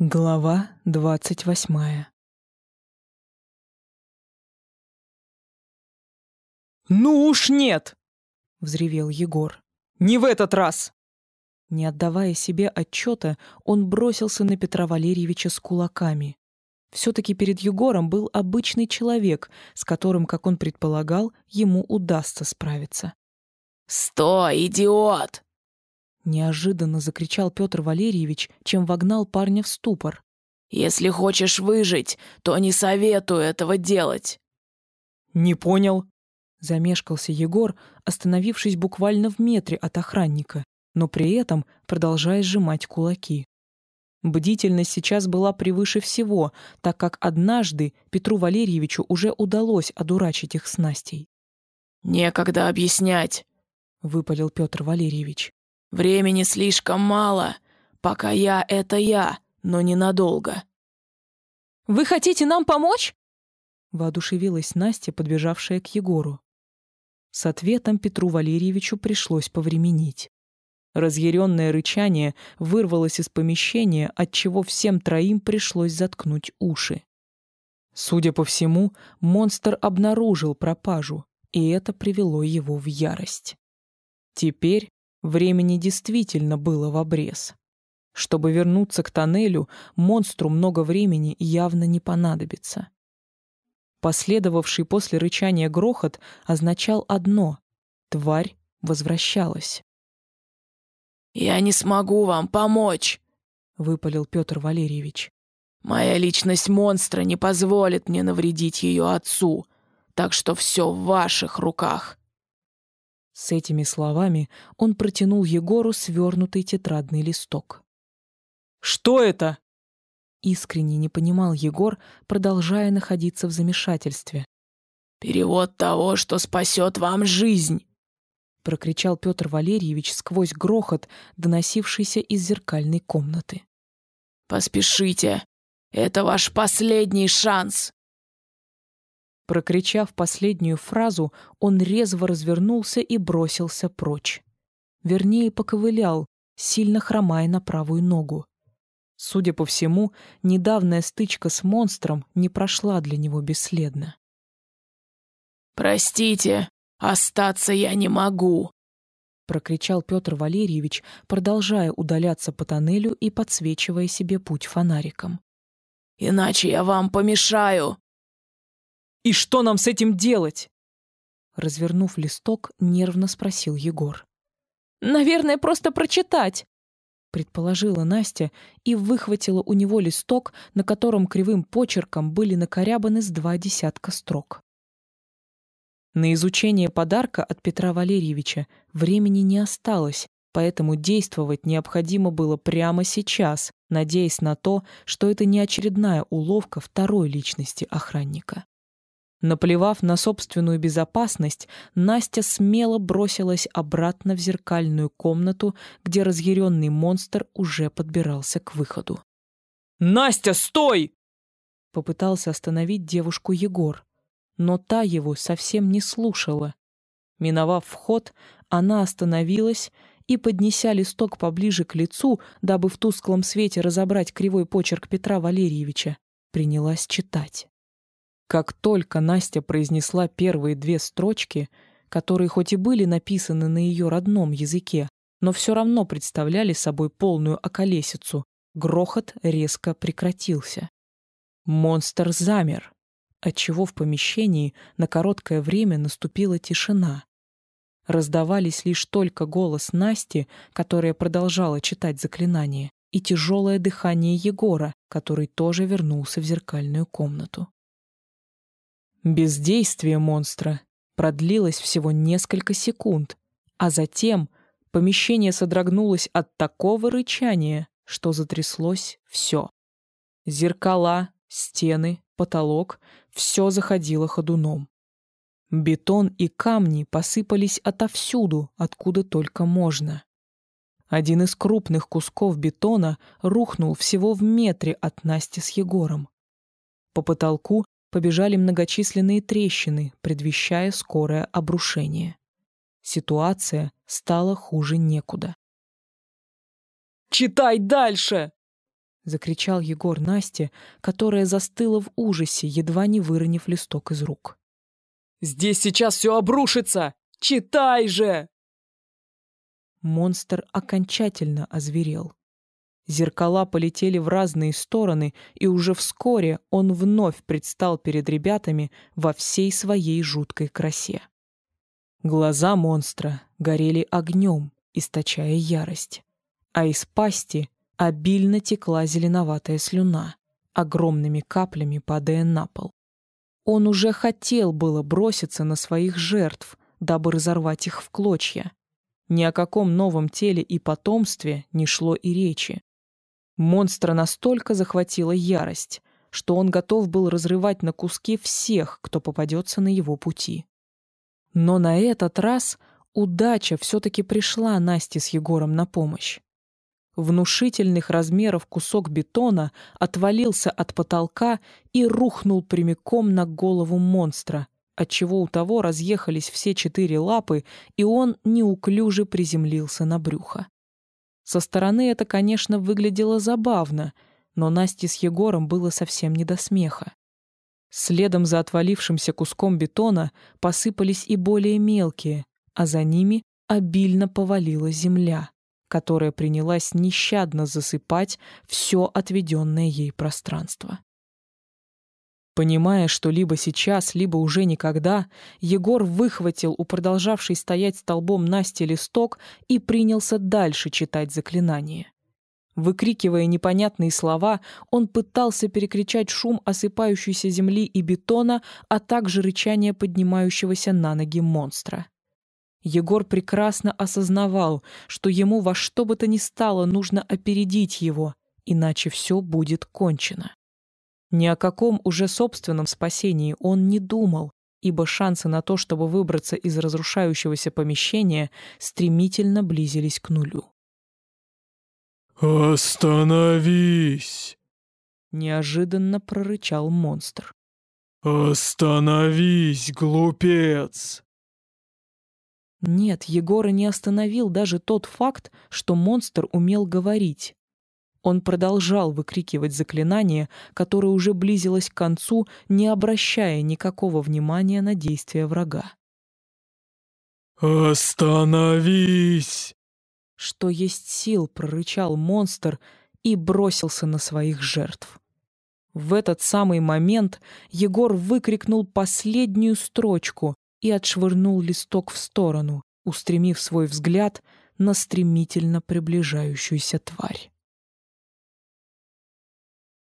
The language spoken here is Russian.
Глава двадцать восьмая «Ну уж нет!» — взревел Егор. «Не в этот раз!» Не отдавая себе отчета, он бросился на Петра Валерьевича с кулаками. Все-таки перед Егором был обычный человек, с которым, как он предполагал, ему удастся справиться. «Стой, идиот!» Неожиданно закричал Петр Валерьевич, чем вогнал парня в ступор. «Если хочешь выжить, то не советую этого делать». «Не понял», Замешкался Егор, остановившись буквально в метре от охранника, но при этом продолжая сжимать кулаки. Бдительность сейчас была превыше всего, так как однажды Петру Валерьевичу уже удалось одурачить их с Настей. «Некогда объяснять», — выпалил Петр Валерьевич. «Времени слишком мало. Пока я — это я, но ненадолго». «Вы хотите нам помочь?» — воодушевилась Настя, подбежавшая к Егору. С ответом Петру Валерьевичу пришлось повременить. Разъяренное рычание вырвалось из помещения, отчего всем троим пришлось заткнуть уши. Судя по всему, монстр обнаружил пропажу, и это привело его в ярость. Теперь времени действительно было в обрез. Чтобы вернуться к тоннелю, монстру много времени явно не понадобится. Последовавший после рычания грохот означал одно — тварь возвращалась. «Я не смогу вам помочь», — выпалил Петр Валерьевич. «Моя личность монстра не позволит мне навредить ее отцу, так что все в ваших руках». С этими словами он протянул Егору свернутый тетрадный листок. «Что это?» Искренне не понимал Егор, продолжая находиться в замешательстве. «Перевод того, что спасет вам жизнь!» прокричал Петр Валерьевич сквозь грохот, доносившийся из зеркальной комнаты. «Поспешите! Это ваш последний шанс!» Прокричав последнюю фразу, он резво развернулся и бросился прочь. Вернее, поковылял, сильно хромая на правую ногу. Судя по всему, недавняя стычка с монстром не прошла для него бесследно. «Простите, остаться я не могу!» прокричал Петр Валерьевич, продолжая удаляться по тоннелю и подсвечивая себе путь фонариком. «Иначе я вам помешаю!» «И что нам с этим делать?» Развернув листок, нервно спросил Егор. «Наверное, просто прочитать!» предположила Настя и выхватила у него листок, на котором кривым почерком были накорябаны с два десятка строк. На изучение подарка от Петра Валерьевича времени не осталось, поэтому действовать необходимо было прямо сейчас, надеясь на то, что это не очередная уловка второй личности охранника. Наплевав на собственную безопасность, Настя смело бросилась обратно в зеркальную комнату, где разъяренный монстр уже подбирался к выходу. «Настя, стой!» Попытался остановить девушку Егор, но та его совсем не слушала. Миновав вход, она остановилась и, поднеся листок поближе к лицу, дабы в тусклом свете разобрать кривой почерк Петра Валерьевича, принялась читать. Как только Настя произнесла первые две строчки, которые хоть и были написаны на ее родном языке, но все равно представляли собой полную околесицу, грохот резко прекратился. Монстр замер, отчего в помещении на короткое время наступила тишина. Раздавались лишь только голос Насти, которая продолжала читать заклинание, и тяжелое дыхание Егора, который тоже вернулся в зеркальную комнату. Бездействие монстра продлилось всего несколько секунд, а затем помещение содрогнулось от такого рычания, что затряслось все. Зеркала, стены, потолок — все заходило ходуном. Бетон и камни посыпались отовсюду, откуда только можно. Один из крупных кусков бетона рухнул всего в метре от Насти с Егором. По потолку побежали многочисленные трещины, предвещая скорое обрушение. Ситуация стала хуже некуда. «Читай дальше!» — закричал Егор Насте, которая застыла в ужасе, едва не выронив листок из рук. «Здесь сейчас все обрушится! Читай же!» Монстр окончательно озверел. Зеркала полетели в разные стороны, и уже вскоре он вновь предстал перед ребятами во всей своей жуткой красе. Глаза монстра горели огнем, источая ярость, а из пасти обильно текла зеленоватая слюна, огромными каплями падая на пол. Он уже хотел было броситься на своих жертв, дабы разорвать их в клочья. Ни о каком новом теле и потомстве не шло и речи. Монстра настолько захватила ярость, что он готов был разрывать на куски всех, кто попадется на его пути. Но на этот раз удача все-таки пришла Насте с Егором на помощь. Внушительных размеров кусок бетона отвалился от потолка и рухнул прямиком на голову монстра, отчего у того разъехались все четыре лапы, и он неуклюже приземлился на брюхо. Со стороны это, конечно, выглядело забавно, но Насте с Егором было совсем не до смеха. Следом за отвалившимся куском бетона посыпались и более мелкие, а за ними обильно повалила земля, которая принялась нещадно засыпать все отведенное ей пространство. Понимая, что либо сейчас, либо уже никогда, Егор выхватил у продолжавшей стоять столбом Насти листок и принялся дальше читать заклинание. Выкрикивая непонятные слова, он пытался перекричать шум осыпающейся земли и бетона, а также рычание поднимающегося на ноги монстра. Егор прекрасно осознавал, что ему во что бы то ни стало нужно опередить его, иначе все будет кончено. Ни о каком уже собственном спасении он не думал, ибо шансы на то, чтобы выбраться из разрушающегося помещения, стремительно близились к нулю. «Остановись!» — неожиданно прорычал монстр. «Остановись, глупец!» Нет, Егора не остановил даже тот факт, что монстр умел говорить. Он продолжал выкрикивать заклинание, которое уже близилось к концу, не обращая никакого внимания на действия врага. «Остановись!» Что есть сил, прорычал монстр и бросился на своих жертв. В этот самый момент Егор выкрикнул последнюю строчку и отшвырнул листок в сторону, устремив свой взгляд на стремительно приближающуюся тварь.